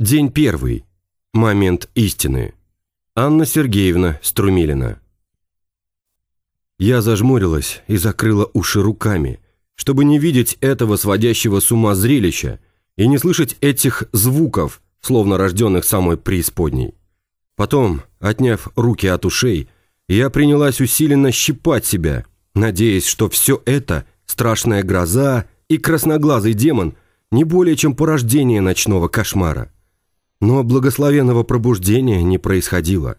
День первый. Момент истины. Анна Сергеевна Струмилина. Я зажмурилась и закрыла уши руками, чтобы не видеть этого сводящего с ума зрелища и не слышать этих звуков, словно рожденных самой преисподней. Потом, отняв руки от ушей, я принялась усиленно щипать себя, надеясь, что все это, страшная гроза и красноглазый демон, не более чем порождение ночного кошмара. Но благословенного пробуждения не происходило.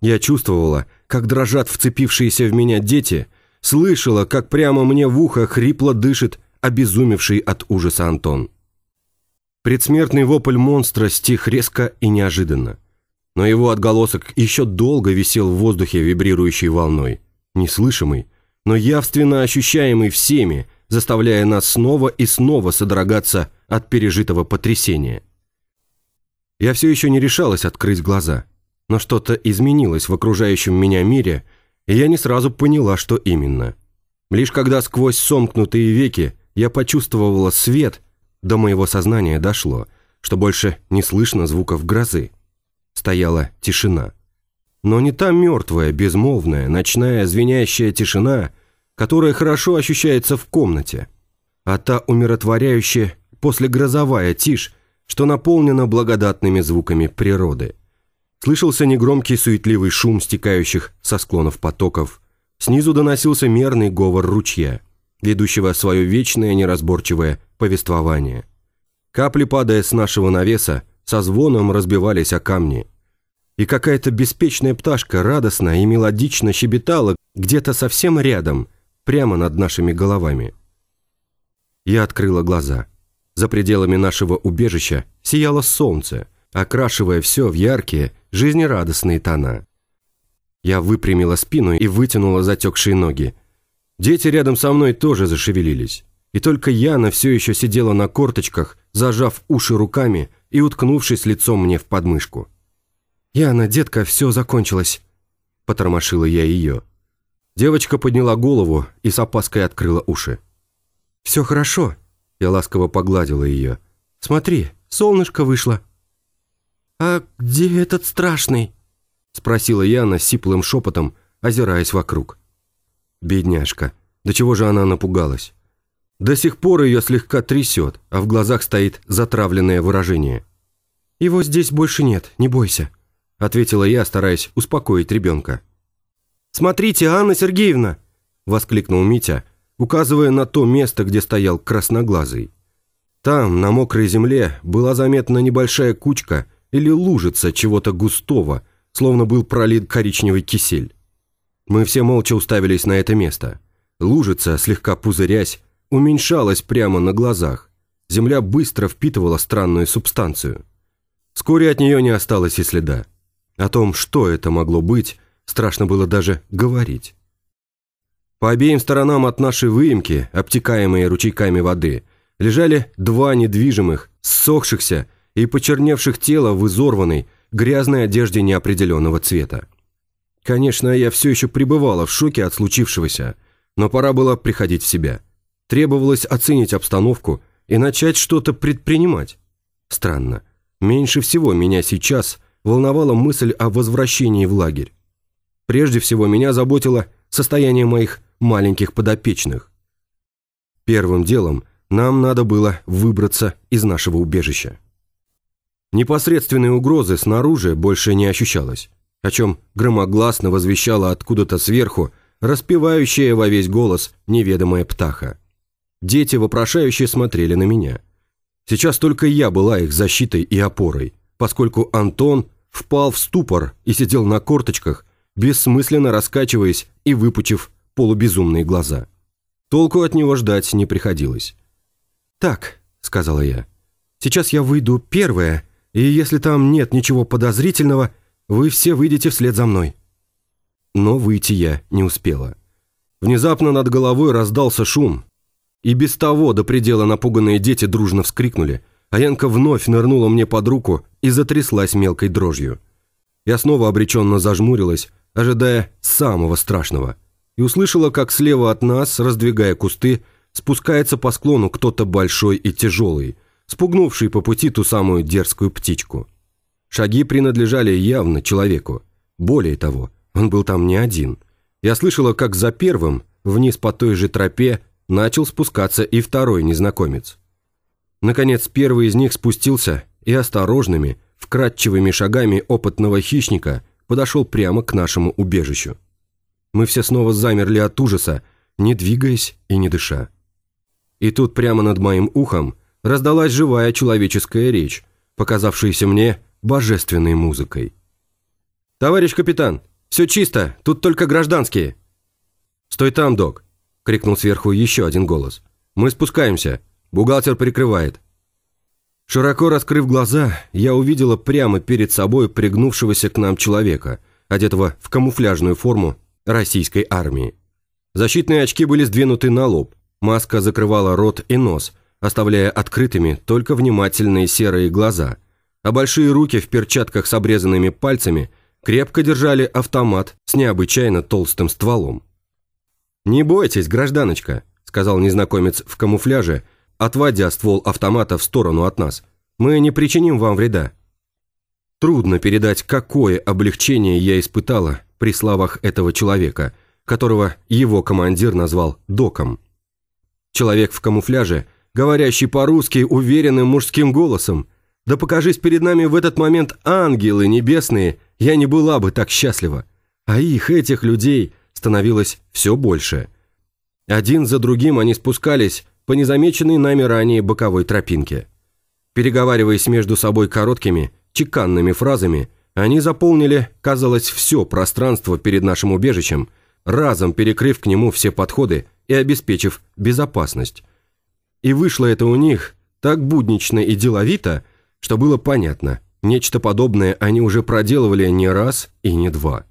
Я чувствовала, как дрожат вцепившиеся в меня дети, слышала, как прямо мне в ухо хрипло дышит обезумевший от ужаса Антон. Предсмертный вопль монстра стих резко и неожиданно. Но его отголосок еще долго висел в воздухе вибрирующей волной, неслышимый, но явственно ощущаемый всеми, заставляя нас снова и снова содрогаться от пережитого потрясения. Я все еще не решалась открыть глаза, но что-то изменилось в окружающем меня мире, и я не сразу поняла, что именно. Лишь когда сквозь сомкнутые веки я почувствовала свет, до моего сознания дошло, что больше не слышно звуков грозы. Стояла тишина. Но не та мертвая, безмолвная, ночная, звенящая тишина, которая хорошо ощущается в комнате, а та умиротворяющая послегрозовая тишь, что наполнено благодатными звуками природы. Слышался негромкий суетливый шум стекающих со склонов потоков. Снизу доносился мерный говор ручья, ведущего свое вечное неразборчивое повествование. Капли, падая с нашего навеса, со звоном разбивались о камни. И какая-то беспечная пташка радостно и мелодично щебетала где-то совсем рядом, прямо над нашими головами. Я открыла глаза – за пределами нашего убежища сияло солнце, окрашивая все в яркие, жизнерадостные тона. Я выпрямила спину и вытянула затекшие ноги. Дети рядом со мной тоже зашевелились. И только Яна все еще сидела на корточках, зажав уши руками и уткнувшись лицом мне в подмышку. «Яна, детка, все закончилось», – потормошила я ее. Девочка подняла голову и с опаской открыла уши. «Все хорошо», я ласково погладила ее. «Смотри, солнышко вышло». «А где этот страшный?» Спросила Яна сиплым шепотом, озираясь вокруг. Бедняжка, до чего же она напугалась? До сих пор ее слегка трясет, а в глазах стоит затравленное выражение. «Его здесь больше нет, не бойся», — ответила я, стараясь успокоить ребенка. «Смотрите, Анна Сергеевна!» — воскликнул Митя, указывая на то место, где стоял красноглазый. Там, на мокрой земле, была заметна небольшая кучка или лужица чего-то густого, словно был пролит коричневый кисель. Мы все молча уставились на это место. Лужица, слегка пузырясь, уменьшалась прямо на глазах. Земля быстро впитывала странную субстанцию. Вскоре от нее не осталось и следа. О том, что это могло быть, страшно было даже говорить. По обеим сторонам от нашей выемки, обтекаемые ручейками воды, лежали два недвижимых, ссохшихся и почерневших тела в изорванной, грязной одежде неопределенного цвета. Конечно, я все еще пребывала в шоке от случившегося, но пора было приходить в себя. Требовалось оценить обстановку и начать что-то предпринимать. Странно. Меньше всего меня сейчас волновала мысль о возвращении в лагерь. Прежде всего меня заботило состояние моих маленьких подопечных. Первым делом нам надо было выбраться из нашего убежища. Непосредственной угрозы снаружи больше не ощущалось, о чем громогласно возвещала откуда-то сверху распевающая во весь голос неведомая птаха. Дети вопрошающие смотрели на меня. Сейчас только я была их защитой и опорой, поскольку Антон впал в ступор и сидел на корточках, бессмысленно раскачиваясь и выпучив полубезумные глаза. Толку от него ждать не приходилось. «Так», — сказала я, — «сейчас я выйду первая, и если там нет ничего подозрительного, вы все выйдете вслед за мной». Но выйти я не успела. Внезапно над головой раздался шум, и без того до предела напуганные дети дружно вскрикнули, а Янка вновь нырнула мне под руку и затряслась мелкой дрожью. Я снова обреченно зажмурилась, ожидая самого страшного — и услышала, как слева от нас, раздвигая кусты, спускается по склону кто-то большой и тяжелый, спугнувший по пути ту самую дерзкую птичку. Шаги принадлежали явно человеку. Более того, он был там не один. Я слышала, как за первым, вниз по той же тропе, начал спускаться и второй незнакомец. Наконец, первый из них спустился и осторожными, вкрадчивыми шагами опытного хищника подошел прямо к нашему убежищу. Мы все снова замерли от ужаса, не двигаясь и не дыша. И тут прямо над моим ухом раздалась живая человеческая речь, показавшаяся мне божественной музыкой. «Товарищ капитан, все чисто, тут только гражданские». «Стой там, док!» – крикнул сверху еще один голос. «Мы спускаемся. Бухгалтер прикрывает». Широко раскрыв глаза, я увидела прямо перед собой пригнувшегося к нам человека, одетого в камуфляжную форму российской армии. Защитные очки были сдвинуты на лоб, маска закрывала рот и нос, оставляя открытыми только внимательные серые глаза, а большие руки в перчатках с обрезанными пальцами крепко держали автомат с необычайно толстым стволом. «Не бойтесь, гражданочка», — сказал незнакомец в камуфляже, отводя ствол автомата в сторону от нас. «Мы не причиним вам вреда». Трудно передать, какое облегчение я испытала при словах этого человека, которого его командир назвал «доком». Человек в камуфляже, говорящий по-русски уверенным мужским голосом. Да покажись перед нами в этот момент ангелы небесные, я не была бы так счастлива. А их, этих людей, становилось все больше. Один за другим они спускались по незамеченной нами ранее боковой тропинке. Переговариваясь между собой короткими, чеканными фразами, они заполнили, казалось, все пространство перед нашим убежищем, разом перекрыв к нему все подходы и обеспечив безопасность. И вышло это у них так буднично и деловито, что было понятно, нечто подобное они уже проделывали не раз и не два.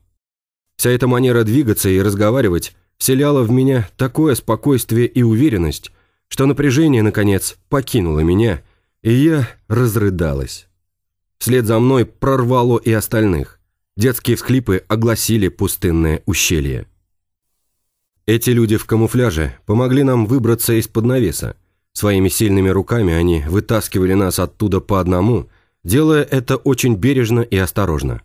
Вся эта манера двигаться и разговаривать вселяла в меня такое спокойствие и уверенность, что напряжение, наконец, покинуло меня, и я разрыдалась. Вслед за мной прорвало и остальных. Детские всхлипы огласили пустынное ущелье. Эти люди в камуфляже помогли нам выбраться из-под навеса. Своими сильными руками они вытаскивали нас оттуда по одному, делая это очень бережно и осторожно.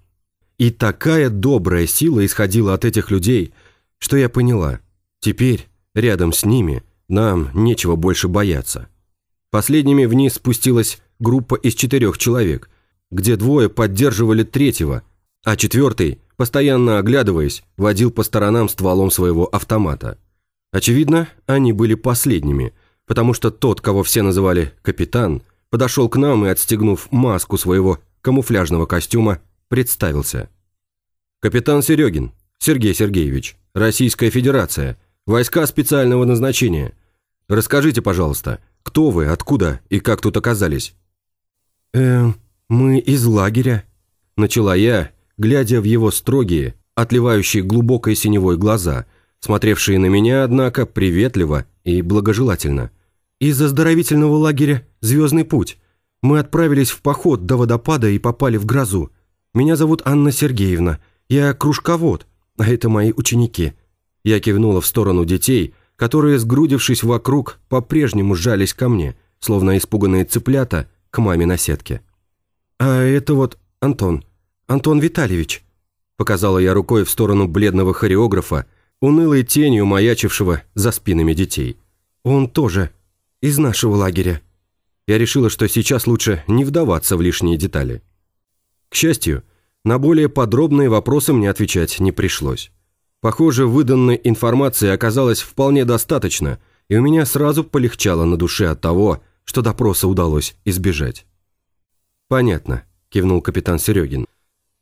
И такая добрая сила исходила от этих людей, что я поняла, теперь рядом с ними нам нечего больше бояться. Последними вниз спустилась группа из четырех человек, где двое поддерживали третьего, а четвертый, постоянно оглядываясь, водил по сторонам стволом своего автомата. Очевидно, они были последними, потому что тот, кого все называли «капитан», подошел к нам и, отстегнув маску своего камуфляжного костюма, представился. «Капитан Серегин, Сергей Сергеевич, Российская Федерация, войска специального назначения. Расскажите, пожалуйста, кто вы, откуда и как тут оказались?» «Эм, мы из лагеря», – начала я, глядя в его строгие, отливающие глубокой синевой глаза, смотревшие на меня, однако, приветливо и благожелательно. «Из оздоровительного лагеря «Звездный путь». Мы отправились в поход до водопада и попали в грозу. Меня зовут Анна Сергеевна. Я кружковод, а это мои ученики». Я кивнула в сторону детей, которые, сгрудившись вокруг, по-прежнему сжались ко мне, словно испуганные цыплята к маме на сетке. «А это вот Антон, Антон Витальевич», показала я рукой в сторону бледного хореографа, унылой тенью маячившего за спинами детей. «Он тоже из нашего лагеря». Я решила, что сейчас лучше не вдаваться в лишние детали. К счастью, на более подробные вопросы мне отвечать не пришлось. Похоже, выданной информации оказалось вполне достаточно, и у меня сразу полегчало на душе от того, что допроса удалось избежать. «Понятно», – кивнул капитан Серегин.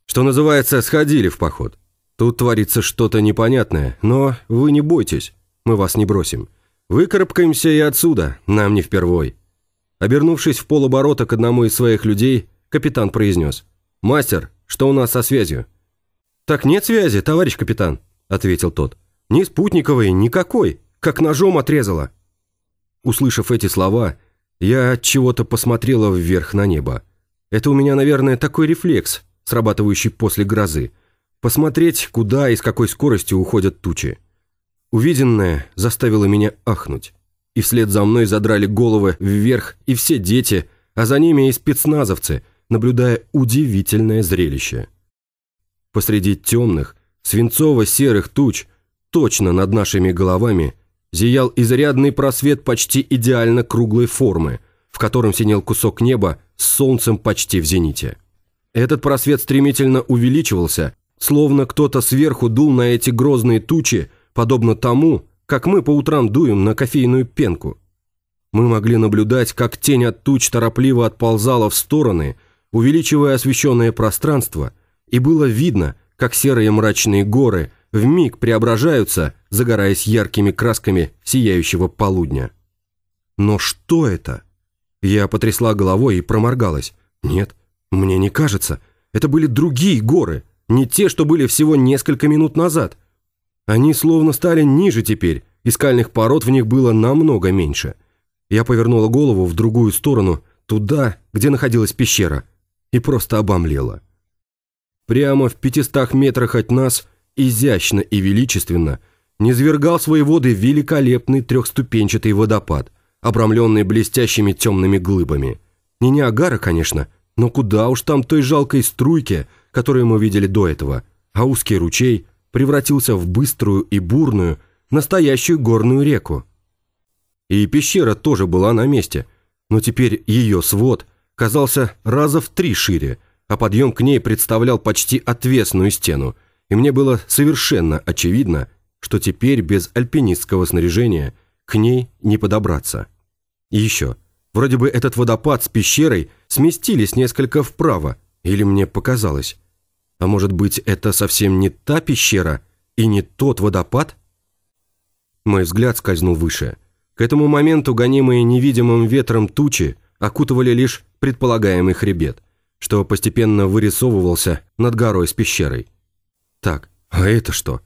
«Что называется, сходили в поход. Тут творится что-то непонятное, но вы не бойтесь, мы вас не бросим. Выкарабкаемся и отсюда, нам не впервой». Обернувшись в полоборота к одному из своих людей, капитан произнес. «Мастер, что у нас со связью?» «Так нет связи, товарищ капитан», – ответил тот. «Ни спутниковой, никакой, как ножом отрезала». Услышав эти слова, я от чего-то посмотрела вверх на небо. Это у меня, наверное, такой рефлекс, срабатывающий после грозы. Посмотреть, куда и с какой скоростью уходят тучи. Увиденное заставило меня ахнуть. И вслед за мной задрали головы вверх и все дети, а за ними и спецназовцы, наблюдая удивительное зрелище. Посреди темных, свинцово-серых туч, точно над нашими головами, зиял изрядный просвет почти идеально круглой формы, в котором синел кусок неба с солнцем почти в зените. Этот просвет стремительно увеличивался, словно кто-то сверху дул на эти грозные тучи, подобно тому, как мы по утрам дуем на кофейную пенку. Мы могли наблюдать, как тень от туч торопливо отползала в стороны, увеличивая освещенное пространство, и было видно, как серые мрачные горы вмиг преображаются, загораясь яркими красками сияющего полудня. Но что это? Я потрясла головой и проморгалась. Нет, мне не кажется. Это были другие горы, не те, что были всего несколько минут назад. Они словно стали ниже теперь, и скальных пород в них было намного меньше. Я повернула голову в другую сторону, туда, где находилась пещера, и просто обомлела. Прямо в пятистах метрах от нас, изящно и величественно, низвергал свои воды великолепный трехступенчатый водопад, обрамленный блестящими темными глыбами. Не Ниагара, конечно, но куда уж там той жалкой струйке, которую мы видели до этого, а узкий ручей превратился в быструю и бурную, настоящую горную реку. И пещера тоже была на месте, но теперь ее свод казался раза в три шире – а подъем к ней представлял почти отвесную стену, и мне было совершенно очевидно, что теперь без альпинистского снаряжения к ней не подобраться. И еще, вроде бы этот водопад с пещерой сместились несколько вправо, или мне показалось. А может быть, это совсем не та пещера и не тот водопад? Мой взгляд скользнул выше. К этому моменту гонимые невидимым ветром тучи окутывали лишь предполагаемый хребет что постепенно вырисовывался над горой с пещерой. Так, а это что?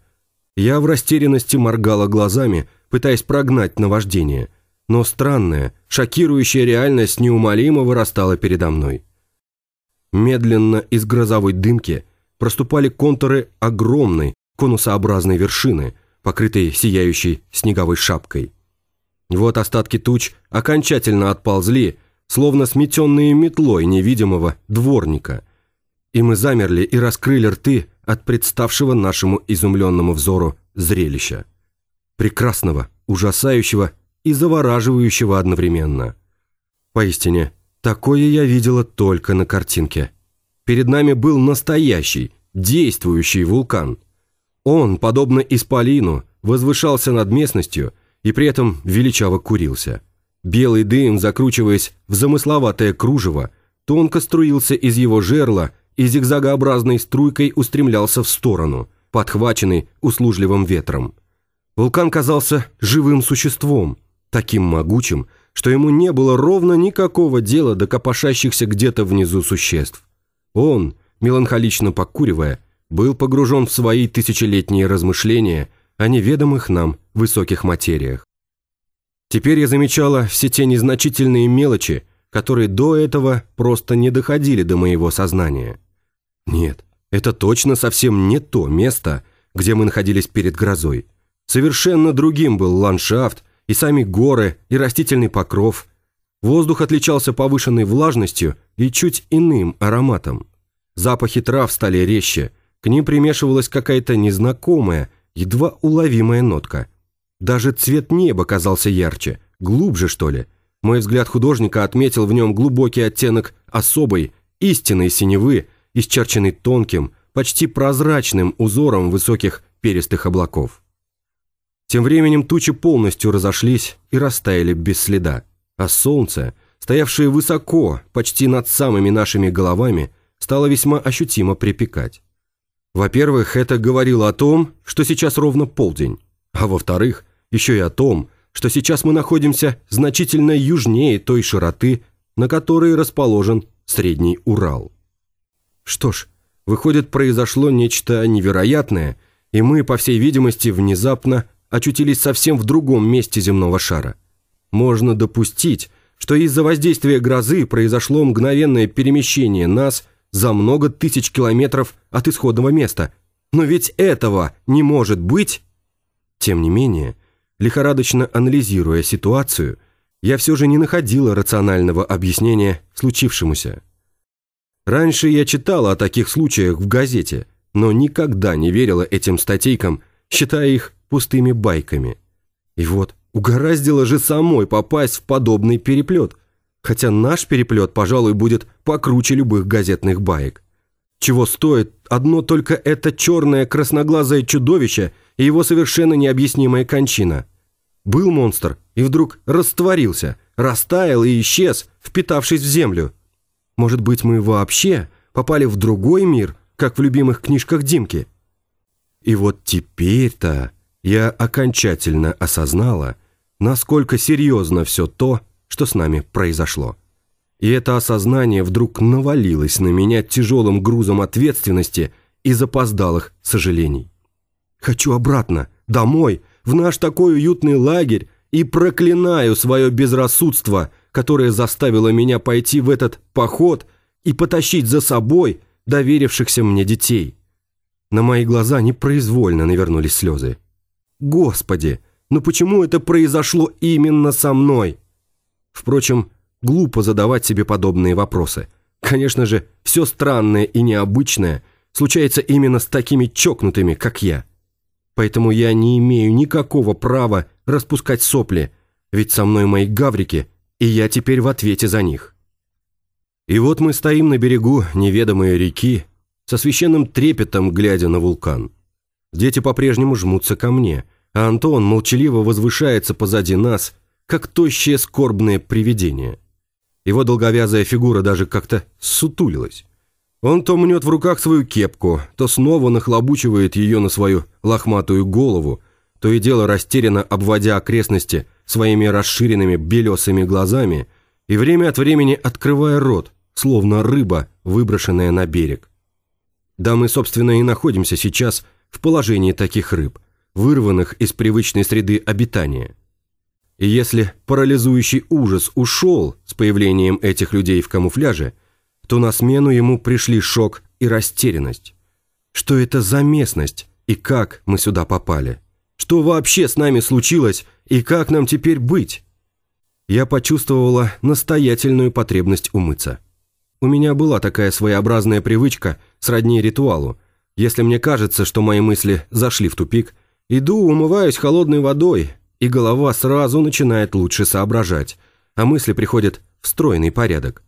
Я в растерянности моргала глазами, пытаясь прогнать наваждение, но странная, шокирующая реальность неумолимо вырастала передо мной. Медленно из грозовой дымки проступали контуры огромной конусообразной вершины, покрытой сияющей снеговой шапкой. Вот остатки туч окончательно отползли, словно сметенные метлой невидимого дворника. И мы замерли и раскрыли рты от представшего нашему изумленному взору зрелища. Прекрасного, ужасающего и завораживающего одновременно. Поистине, такое я видела только на картинке. Перед нами был настоящий, действующий вулкан. Он, подобно исполину, возвышался над местностью и при этом величаво курился – Белый дым, закручиваясь в замысловатое кружево, тонко струился из его жерла и зигзагообразной струйкой устремлялся в сторону, подхваченный услужливым ветром. Вулкан казался живым существом, таким могучим, что ему не было ровно никакого дела до копошащихся где-то внизу существ. Он, меланхолично покуривая, был погружен в свои тысячелетние размышления о неведомых нам высоких материях. Теперь я замечала все те незначительные мелочи, которые до этого просто не доходили до моего сознания. Нет, это точно совсем не то место, где мы находились перед грозой. Совершенно другим был ландшафт, и сами горы, и растительный покров. Воздух отличался повышенной влажностью и чуть иным ароматом. Запахи трав стали резче, к ним примешивалась какая-то незнакомая, едва уловимая нотка. Даже цвет неба казался ярче, глубже, что ли. Мой взгляд художника отметил в нем глубокий оттенок особой, истинной синевы, исчерченный тонким, почти прозрачным узором высоких перистых облаков. Тем временем тучи полностью разошлись и растаяли без следа, а солнце, стоявшее высоко, почти над самыми нашими головами, стало весьма ощутимо припекать. Во-первых, это говорило о том, что сейчас ровно полдень, а во-вторых, еще и о том, что сейчас мы находимся значительно южнее той широты, на которой расположен Средний Урал. Что ж, выходит, произошло нечто невероятное, и мы, по всей видимости, внезапно очутились совсем в другом месте земного шара. Можно допустить, что из-за воздействия грозы произошло мгновенное перемещение нас за много тысяч километров от исходного места. Но ведь этого не может быть. Тем не менее, лихорадочно анализируя ситуацию, я все же не находила рационального объяснения случившемуся. Раньше я читала о таких случаях в газете, но никогда не верила этим статейкам, считая их пустыми байками. И вот, угораздило же самой попасть в подобный переплет, хотя наш переплет, пожалуй, будет покруче любых газетных баек. Чего стоит одно только это черное красноглазое чудовище и его совершенно необъяснимая кончина. Был монстр и вдруг растворился, растаял и исчез, впитавшись в землю – может быть, мы вообще попали в другой мир, как в любимых книжках Димки? И вот теперь-то я окончательно осознала, насколько серьезно все то, что с нами произошло. И это осознание вдруг навалилось на меня тяжелым грузом ответственности и запоздалых сожалений. Хочу обратно, домой, в наш такой уютный лагерь и проклинаю свое безрассудство – которая заставила меня пойти в этот поход и потащить за собой доверившихся мне детей. На мои глаза непроизвольно навернулись слезы. Господи, ну почему это произошло именно со мной? Впрочем, глупо задавать себе подобные вопросы. Конечно же, все странное и необычное случается именно с такими чокнутыми, как я. Поэтому я не имею никакого права распускать сопли, ведь со мной мои гаврики и я теперь в ответе за них. И вот мы стоим на берегу неведомой реки, со священным трепетом глядя на вулкан. Дети по-прежнему жмутся ко мне, а Антон молчаливо возвышается позади нас, как тощее скорбное привидение. Его долговязая фигура даже как-то сутулилась. Он то мнет в руках свою кепку, то снова нахлобучивает ее на свою лохматую голову, то и дело растерянно обводя окрестности своими расширенными белесыми глазами и время от времени открывая рот, словно рыба, выброшенная на берег. Да мы, собственно, и находимся сейчас в положении таких рыб, вырванных из привычной среды обитания. И если парализующий ужас ушел с появлением этих людей в камуфляже, то на смену ему пришли шок и растерянность. Что это за местность и как мы сюда попали? Что вообще с нами случилось и как нам теперь быть? Я почувствовала настоятельную потребность умыться. У меня была такая своеобразная привычка, сродни ритуалу. Если мне кажется, что мои мысли зашли в тупик, иду, умываюсь холодной водой, и голова сразу начинает лучше соображать, а мысли приходят в стройный порядок.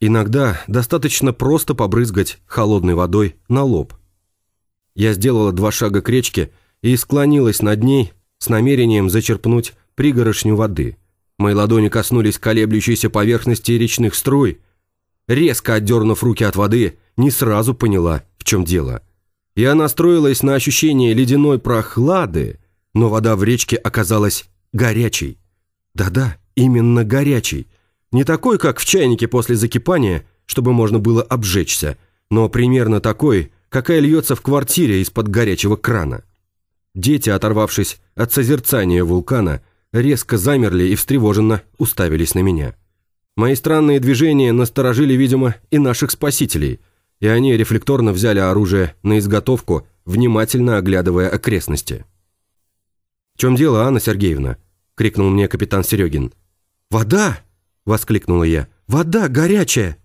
Иногда достаточно просто побрызгать холодной водой на лоб. Я сделала два шага к речке и склонилась над ней с намерением зачерпнуть пригорошню воды. Мои ладони коснулись колеблющейся поверхности речных струй. Резко отдернув руки от воды, не сразу поняла, в чем дело. Я настроилась на ощущение ледяной прохлады, но вода в речке оказалась горячей. Да-да, именно горячей. Не такой, как в чайнике после закипания, чтобы можно было обжечься, но примерно такой, какая льется в квартире из-под горячего крана. Дети, оторвавшись от созерцания вулкана, резко замерли и встревоженно уставились на меня. Мои странные движения насторожили, видимо, и наших спасителей, и они рефлекторно взяли оружие на изготовку, внимательно оглядывая окрестности. «В чем дело, Анна Сергеевна?» – крикнул мне капитан Серегин. «Вода!» – воскликнула я. «Вода горячая!»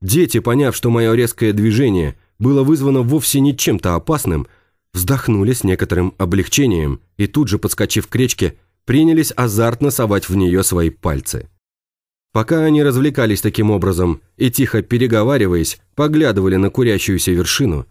Дети, поняв, что мое резкое движение было вызвано вовсе не чем-то опасным, вздохнули с некоторым облегчением и тут же, подскочив к речке, принялись азартно совать в нее свои пальцы. Пока они развлекались таким образом и, тихо переговариваясь, поглядывали на курящуюся вершину,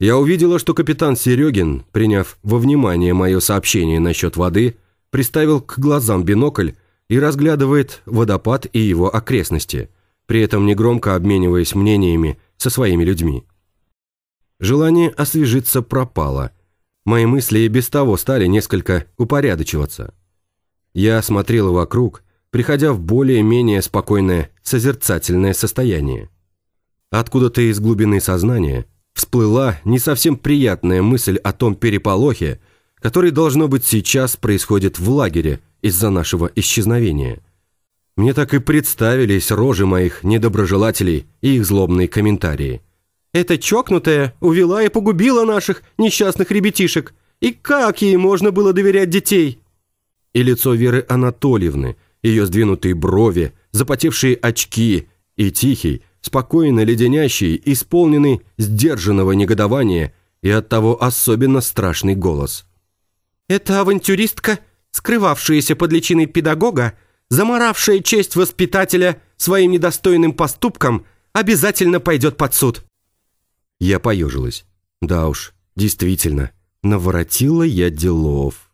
я увидела, что капитан Серегин, приняв во внимание мое сообщение насчет воды, приставил к глазам бинокль и разглядывает водопад и его окрестности, при этом негромко обмениваясь мнениями со своими людьми. Желание освежиться пропало. Мои мысли и без того стали несколько упорядочиваться. Я смотрел вокруг, приходя в более-менее спокойное созерцательное состояние. Откуда-то из глубины сознания всплыла не совсем приятная мысль о том переполохе, который, должно быть, сейчас происходит в лагере из-за нашего исчезновения. Мне так и представились рожи моих недоброжелателей и их злобные комментарии – эта чокнутая увела и погубила наших несчастных ребятишек. И как ей можно было доверять детей?» И лицо Веры Анатольевны, ее сдвинутые брови, запотевшие очки и тихий, спокойно леденящий, исполненный сдержанного негодования и оттого особенно страшный голос. «Это авантюристка, скрывавшаяся под личиной педагога, заморавшая честь воспитателя своим недостойным поступком, обязательно пойдет под суд». Я поежилась. Да уж, действительно, наворотила я делов.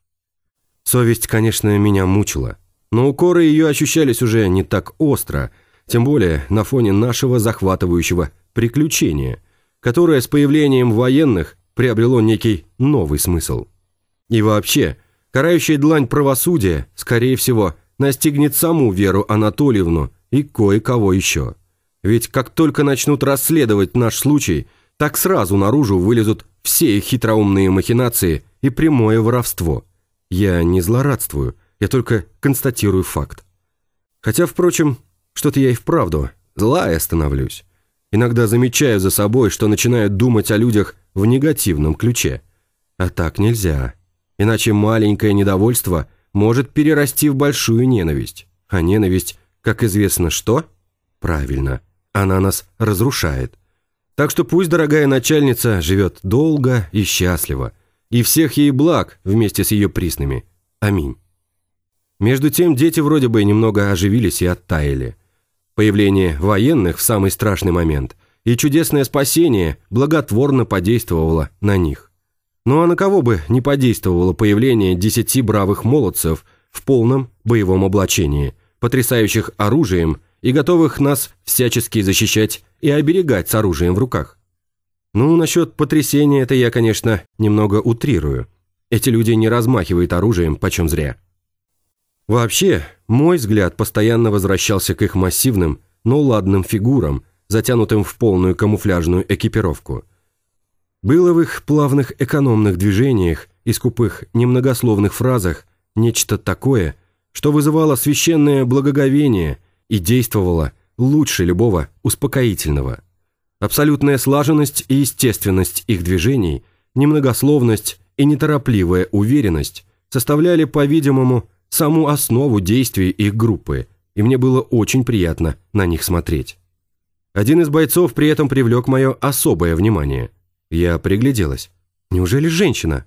Совесть, конечно, меня мучила, но укоры ее ощущались уже не так остро, тем более на фоне нашего захватывающего приключения, которое с появлением военных приобрело некий новый смысл. И вообще, карающая длань правосудия, скорее всего, настигнет саму Веру Анатольевну и кое-кого еще. Ведь как только начнут расследовать наш случай, так сразу наружу вылезут все хитроумные махинации и прямое воровство. Я не злорадствую, я только констатирую факт. Хотя, впрочем, что-то я и вправду злая становлюсь. Иногда замечаю за собой, что начинаю думать о людях в негативном ключе. А так нельзя. Иначе маленькое недовольство может перерасти в большую ненависть. А ненависть, как известно, что? Правильно, она нас разрушает. Так что пусть дорогая начальница живет долго и счастливо. И всех ей благ вместе с ее приснами. Аминь. Между тем дети вроде бы немного оживились и оттаяли. Появление военных в самый страшный момент и чудесное спасение благотворно подействовало на них. Ну а на кого бы не подействовало появление десяти бравых молодцев в полном боевом облачении, потрясающих оружием и готовых нас всячески защищать и оберегать с оружием в руках? Ну, насчет потрясения это я, конечно, немного утрирую. Эти люди не размахивают оружием почем зря. Вообще, мой взгляд постоянно возвращался к их массивным, но ладным фигурам, затянутым в полную камуфляжную экипировку. Было в их плавных экономных движениях и скупых немногословных фразах нечто такое, что вызывало священное благоговение и действовало лучше любого успокоительного. Абсолютная слаженность и естественность их движений, немногословность и неторопливая уверенность составляли, по-видимому, саму основу действий их группы, и мне было очень приятно на них смотреть. Один из бойцов при этом привлек мое особое внимание. Я пригляделась. Неужели женщина?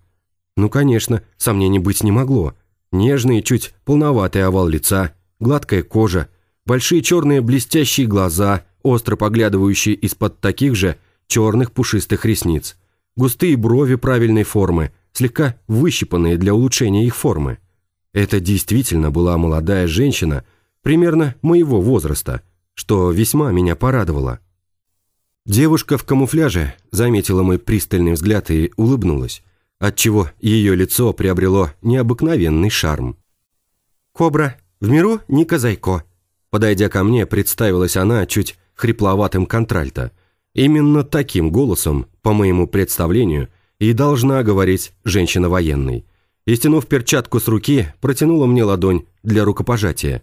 Ну, конечно, сомнений быть не могло. Нежный, чуть полноватый овал лица, гладкая кожа, большие черные блестящие глаза, остро поглядывающие из-под таких же черных пушистых ресниц, густые брови правильной формы, слегка выщипанные для улучшения их формы. Это действительно была молодая женщина, примерно моего возраста, что весьма меня порадовало. Девушка в камуфляже заметила мой пристальный взгляд и улыбнулась, отчего ее лицо приобрело необыкновенный шарм. «Кобра, в миру Ника Зайко», подойдя ко мне, представилась она чуть хрипловатым контральто. Именно таким голосом, по моему представлению, и должна говорить женщина военный – и, стянув перчатку с руки, протянула мне ладонь для рукопожатия.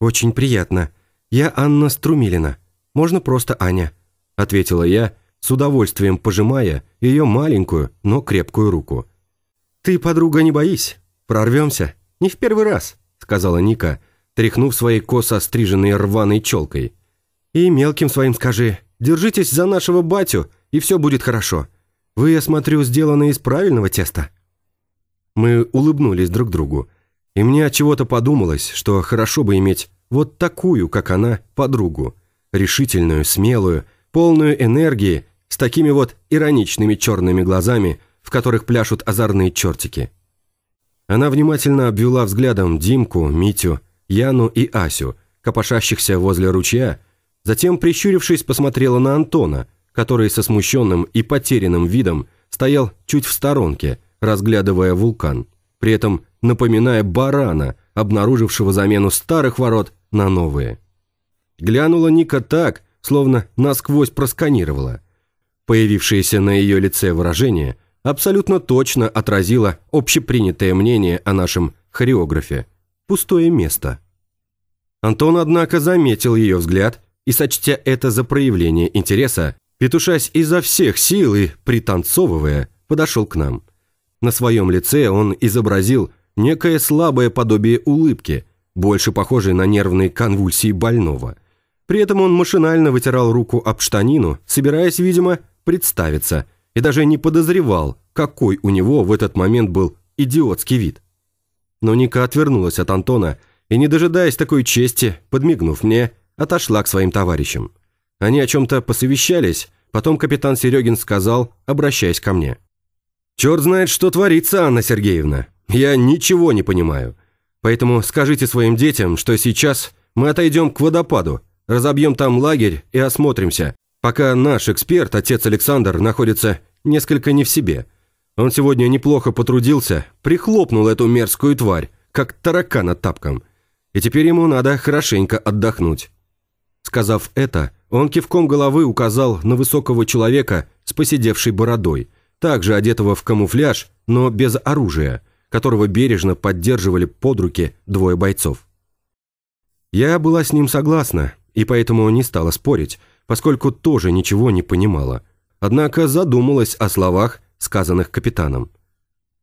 «Очень приятно. Я Анна Струмилина. Можно просто Аня», — ответила я, с удовольствием пожимая ее маленькую, но крепкую руку. «Ты, подруга, не боись. Прорвемся. Не в первый раз», — сказала Ника, тряхнув своей косо стриженной рваной челкой. «И мелким своим скажи, держитесь за нашего батю, и все будет хорошо. Вы, я смотрю, сделаны из правильного теста». Мы улыбнулись друг другу, и мне от чего-то подумалось, что хорошо бы иметь вот такую, как она, подругу, решительную, смелую, полную энергии, с такими вот ироничными черными глазами, в которых пляшут озорные чертики. Она внимательно обвела взглядом Димку, Митю, Яну и Асю, копошащихся возле ручья, затем, прищурившись, посмотрела на Антона, который со смущенным и потерянным видом стоял чуть в сторонке – разглядывая вулкан, при этом напоминая барана, обнаружившего замену старых ворот на новые. Глянула Ника так, словно насквозь просканировала. Появившееся на ее лице выражение абсолютно точно отразило общепринятое мнение о нашем хореографе. Пустое место. Антон, однако, заметил ее взгляд и, сочтя это за проявление интереса, петушась изо всех сил и, пританцовывая, подошел к нам. На своем лице он изобразил некое слабое подобие улыбки, больше похожий на нервные конвульсии больного. При этом он машинально вытирал руку об штанину, собираясь, видимо, представиться, и даже не подозревал, какой у него в этот момент был идиотский вид. Но Ника отвернулась от Антона и, не дожидаясь такой чести, подмигнув мне, отошла к своим товарищам. Они о чем-то посовещались, потом капитан Серегин сказал, обращаясь ко мне. «Черт знает, что творится, Анна Сергеевна. Я ничего не понимаю. Поэтому скажите своим детям, что сейчас мы отойдем к водопаду, разобьем там лагерь и осмотримся, пока наш эксперт, отец Александр, находится несколько не в себе. Он сегодня неплохо потрудился, прихлопнул эту мерзкую тварь, как таракана тапком. И теперь ему надо хорошенько отдохнуть. Сказав это, он кивком головы указал на высокого человека с посидевшей бородой, также одетого в камуфляж, но без оружия, которого бережно поддерживали под руки двое бойцов. Я была с ним согласна, и поэтому не стала спорить, поскольку тоже ничего не понимала. Однако задумалась о словах, сказанных капитаном.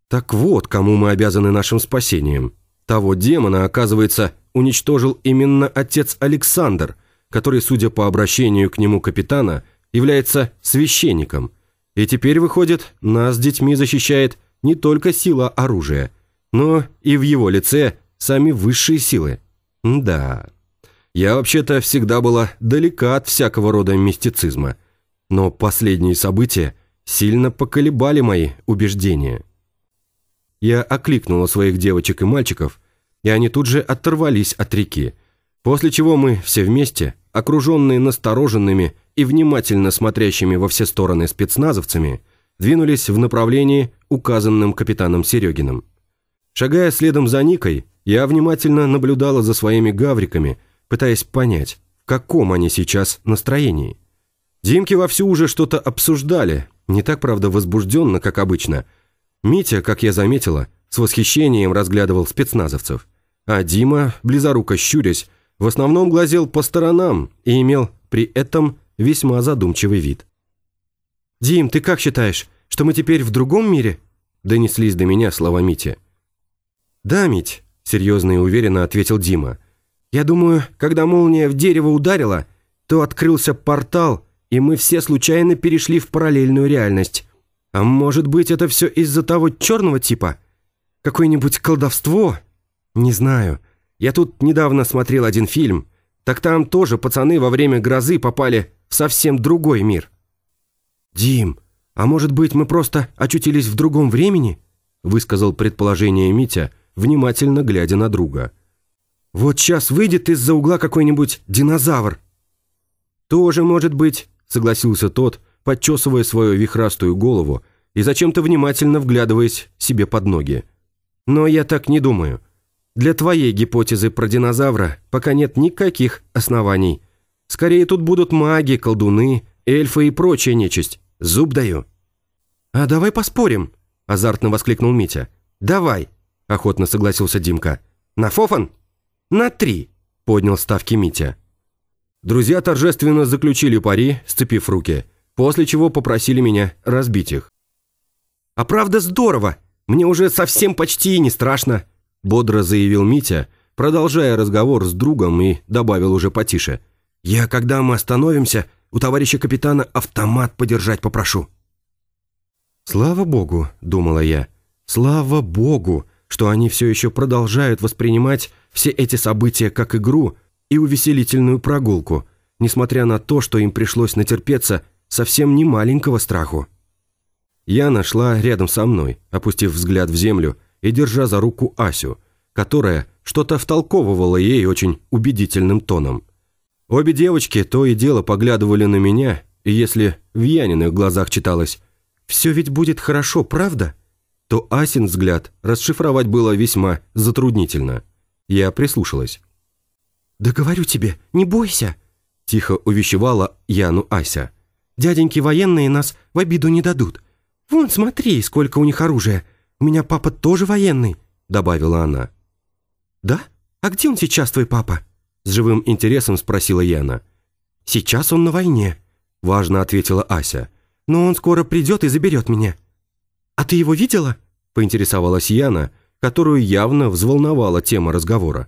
Так вот, кому мы обязаны нашим спасением. Того демона, оказывается, уничтожил именно отец Александр, который, судя по обращению к нему капитана, является священником. И теперь, выходит, нас с детьми защищает не только сила оружия, но и в его лице сами высшие силы. Да, я вообще-то всегда была далека от всякого рода мистицизма, но последние события сильно поколебали мои убеждения. Я окликнула своих девочек и мальчиков, и они тут же оторвались от реки, после чего мы все вместе, окруженные настороженными и внимательно смотрящими во все стороны спецназовцами, двинулись в направлении, указанном капитаном Серегиным. Шагая следом за Никой, я внимательно наблюдала за своими гавриками, пытаясь понять, в каком они сейчас настроении. Димки вовсю уже что-то обсуждали, не так, правда, возбужденно, как обычно. Митя, как я заметила, с восхищением разглядывал спецназовцев, а Дима, близоруко щурясь, в основном глазел по сторонам и имел при этом весьма задумчивый вид. «Дим, ты как считаешь, что мы теперь в другом мире?» Донеслись до меня слова Мити. «Да, Мить», — серьезно и уверенно ответил Дима. «Я думаю, когда молния в дерево ударила, то открылся портал, и мы все случайно перешли в параллельную реальность. А может быть, это все из-за того черного типа? Какое-нибудь колдовство? Не знаю. Я тут недавно смотрел один фильм. Так там тоже пацаны во время грозы попали в совсем другой мир». «Дим, а может быть, мы просто очутились в другом времени?» высказал предположение Митя, внимательно глядя на друга. «Вот сейчас выйдет из-за угла какой-нибудь динозавр». «Тоже может быть», — согласился тот, подчесывая свою вихрастую голову и зачем-то внимательно вглядываясь себе под ноги. «Но я так не думаю. Для твоей гипотезы про динозавра пока нет никаких оснований. Скорее тут будут маги, колдуны, эльфы и прочая нечисть. Зуб даю». «А давай поспорим», – азартно воскликнул Митя. «Давай», – охотно согласился Димка. «На фофан?» «На три», – поднял ставки Митя. Друзья торжественно заключили пари, сцепив руки, после чего попросили меня разбить их. «А правда здорово! Мне уже совсем почти не страшно», – бодро заявил Митя, продолжая разговор с другом и добавил уже потише. «Я, когда мы остановимся, у товарища капитана автомат подержать попрошу». «Слава богу», — думала я, — «слава богу, что они все еще продолжают воспринимать все эти события как игру и увеселительную прогулку, несмотря на то, что им пришлось натерпеться совсем не маленького страху». Я нашла рядом со мной, опустив взгляд в землю и держа за руку Асю, которая что-то втолковывала ей очень убедительным тоном. Обе девочки то и дело поглядывали на меня, и если в Яниных глазах читалось «все ведь будет хорошо, правда?», то Асин взгляд расшифровать было весьма затруднительно. Я прислушалась. «Да говорю тебе, не бойся!» – тихо увещевала Яну Ася. «Дяденьки военные нас в обиду не дадут. Вон, смотри, сколько у них оружия. У меня папа тоже военный», – добавила она. «Да? А где он сейчас, твой папа?» С живым интересом спросила Яна. «Сейчас он на войне», – важно ответила Ася. «Но он скоро придет и заберет меня». «А ты его видела?» – поинтересовалась Яна, которую явно взволновала тема разговора.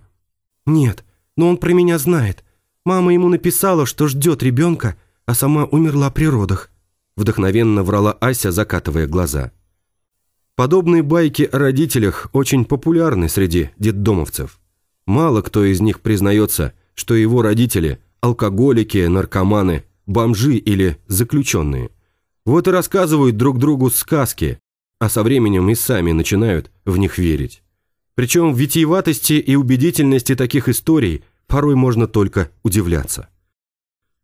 «Нет, но он про меня знает. Мама ему написала, что ждет ребенка, а сама умерла при родах», вдохновенно врала Ася, закатывая глаза. Подобные байки о родителях очень популярны среди детдомовцев. Мало кто из них признается, что его родители – алкоголики, наркоманы, бомжи или заключенные. Вот и рассказывают друг другу сказки, а со временем и сами начинают в них верить. Причем в витиеватости и убедительности таких историй порой можно только удивляться.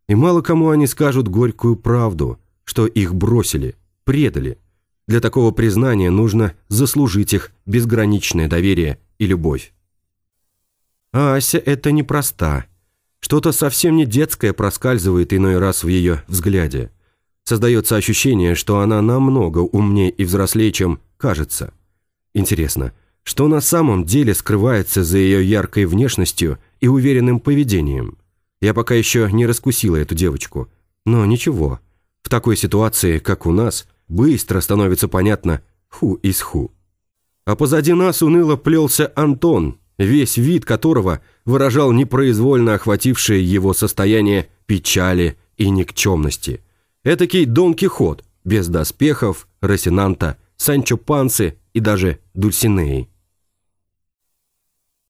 И мало кому они скажут горькую правду, что их бросили, предали. Для такого признания нужно заслужить их безграничное доверие и любовь. А Ася это непроста. Что-то совсем не детское проскальзывает иной раз в ее взгляде. Создается ощущение, что она намного умнее и взрослее, чем кажется. Интересно, что на самом деле скрывается за ее яркой внешностью и уверенным поведением? Я пока еще не раскусила эту девочку. Но ничего. В такой ситуации, как у нас, быстро становится понятно ху из ху. А позади нас уныло плелся Антон, весь вид которого выражал непроизвольно охватившее его состояние печали и никчемности. Этакий Дон Кихот, без доспехов, Росинанта, Санчо Пансы и даже Дульсинеи.